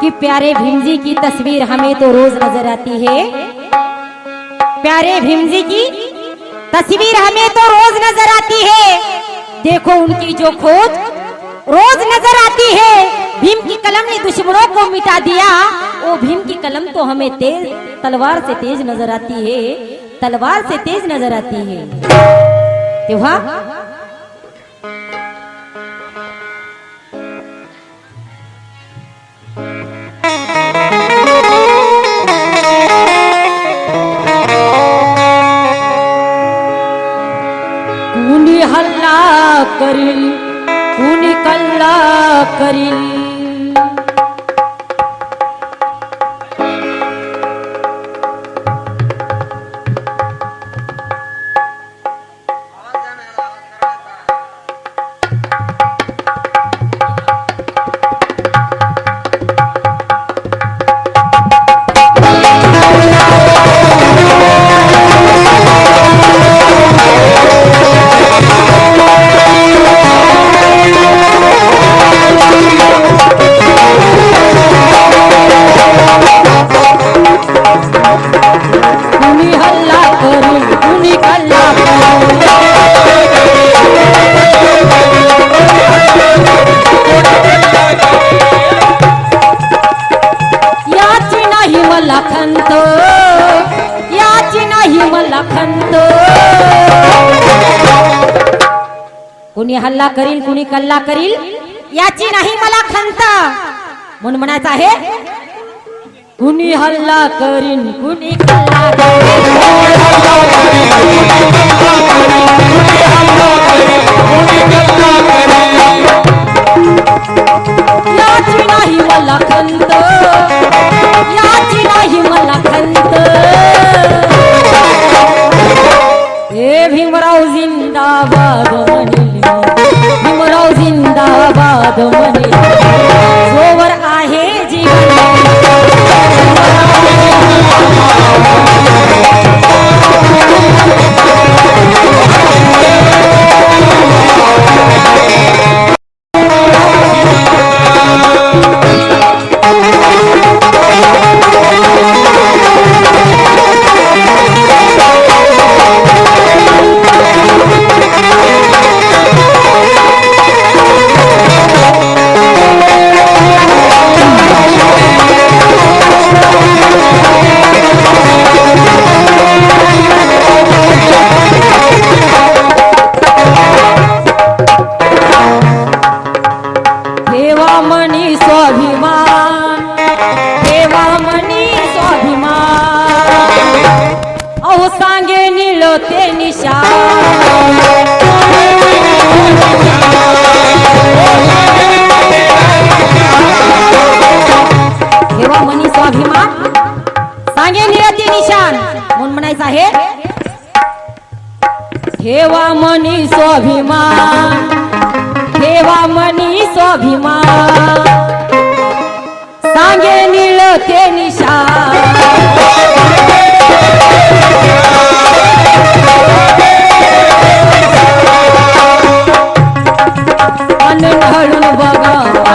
कि प्यारे भीम जी की तस्वीर हमें तो रोज नज़र आती है। प्यारे भीम जी की तस्वीर हमें तो रोज नज़र आती है। देखो उनकी जो खोज रोज नज़र आती है। भीम की कलम ने दुश्मनों को मिटा दिया। वो भीम की कलम तो हमें तेज तलवार से तेज नज़र आती है। तलवार से तेज नज़र आती है। तेव्हा कुणी हल्ला करील कुणी कल्ला करील खंत. याची नाही मला खंत. कुणी हल्ला करील कुणी कल्ला करील याची नाही मला खंत. म्हणून म्हणायचं आहे कुणी हल्ला करीन कुणी कल्ला करीन. सांगे ते निशा ठेवा मनी स्वाभिमान सांगे निळ ते निशान. म्हणून म्हणायचं आहे? ठेवा मनी स्वाभिमान ठेवा मनी स्वाभिमान सांगे निळ ते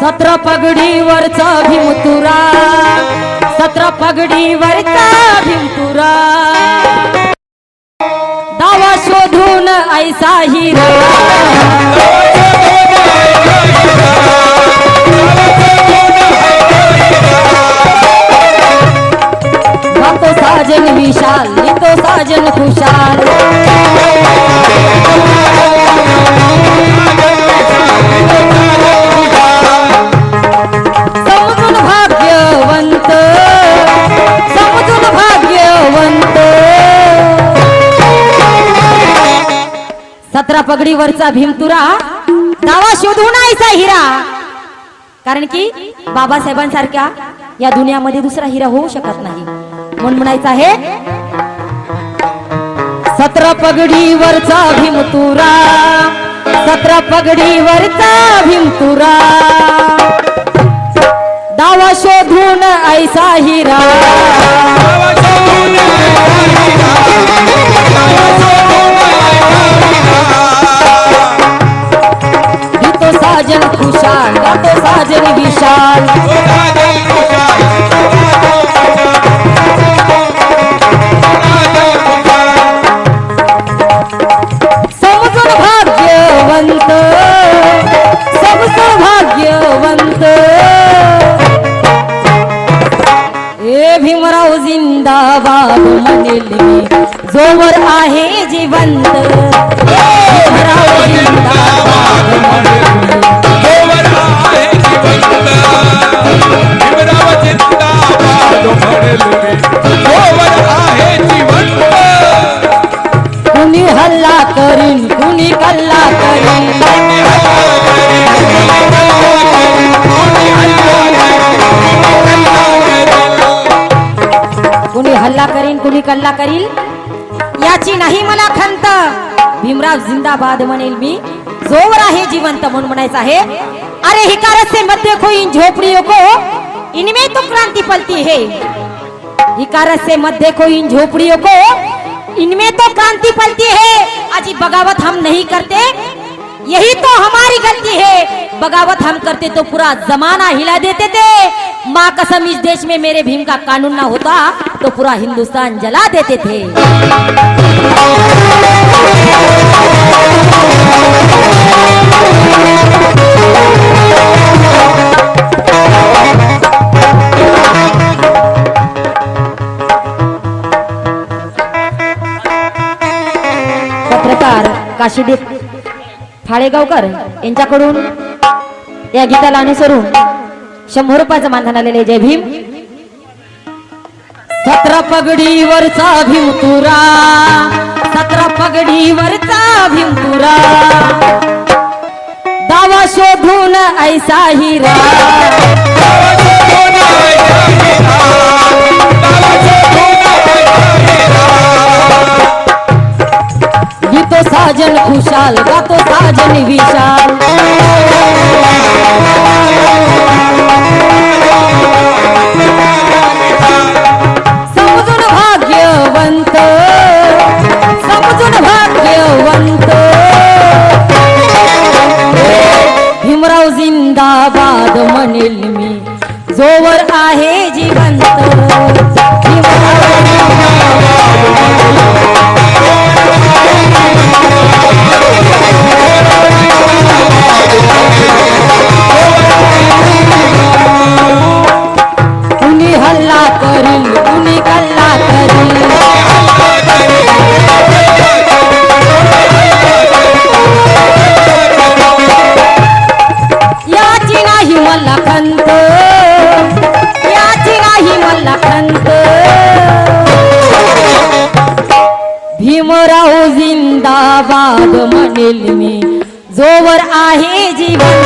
सत्र पगडीवरचा भीमतुरा सत्र पगडीवरचा भीमतुरा दावा शोधून ऐसा हिरा. सतरा पगडीवरचा भीमतुरा. दावा शोधून आयचा हिरा. कारण की बाबासाहेबांसारख्या या दुनियामध्ये दुसरा हिरा होऊ शकत नाही. म्हणून म्हणायचं आहे सतरा पगडीवरचा भीमतुरा. सतरा पगडीवरचा भीमतुरा. दावा शोधून ऐसा हिरा. साजन खुशाल तो साजन विशाल. समजून भाग्यवंत समजून भाग्यवंत. ए भीमराव जिंदाबाद म्हणेल मी जोवर आहे जिवंत. भीमराव जिंदाबाद म्हणेल कुणी हल्ला करीन कुणी कल्ला करीन. कुणी हल्ला करीन कुणी कल्ला करील? याची नाही मला खंत. भीमराव जिंदाबाद म्हणेल मी. जोवर आहे जिवंत म्हणून म्हणायचं आहे. अरे हिकारत से मध्य खोईन झोपड़ियों को इनमें तो क्रांति पलती है. हिकारत से मत देखो इन झोपड़ियों को। इनमें तो क्रांति पलती है। अजी बगावत हम नहीं करते। यही तो हमारी गलती है। बगावत हम करते तो पूरा जमाना हिला देते थे। माँ कसम इस देश में मेरे भीम का कानून ना होता तो पूरा हिंदुस्तान जला देते थे। पत्रकार काशीदीप फाळेगावकर यांच्याकडून या गीताला अनुसरून शंभर रुपयाचं मानधन आलेले जय भीम. सतरा पगडीवरचा भीमतुरा सतरा पगडीवरचा भीमतुरा दावा शोधून ऐसा हिरा. गीतो साजन खुशाल गातो साजन विशाल. समजून भाग्यवंत समजून भाग्यवंत. भीमराव जिंदाबाद म्हणेल मी जोवर आहे जिवंत. बाब म्हणेल मी. जोवर आहे जीवन.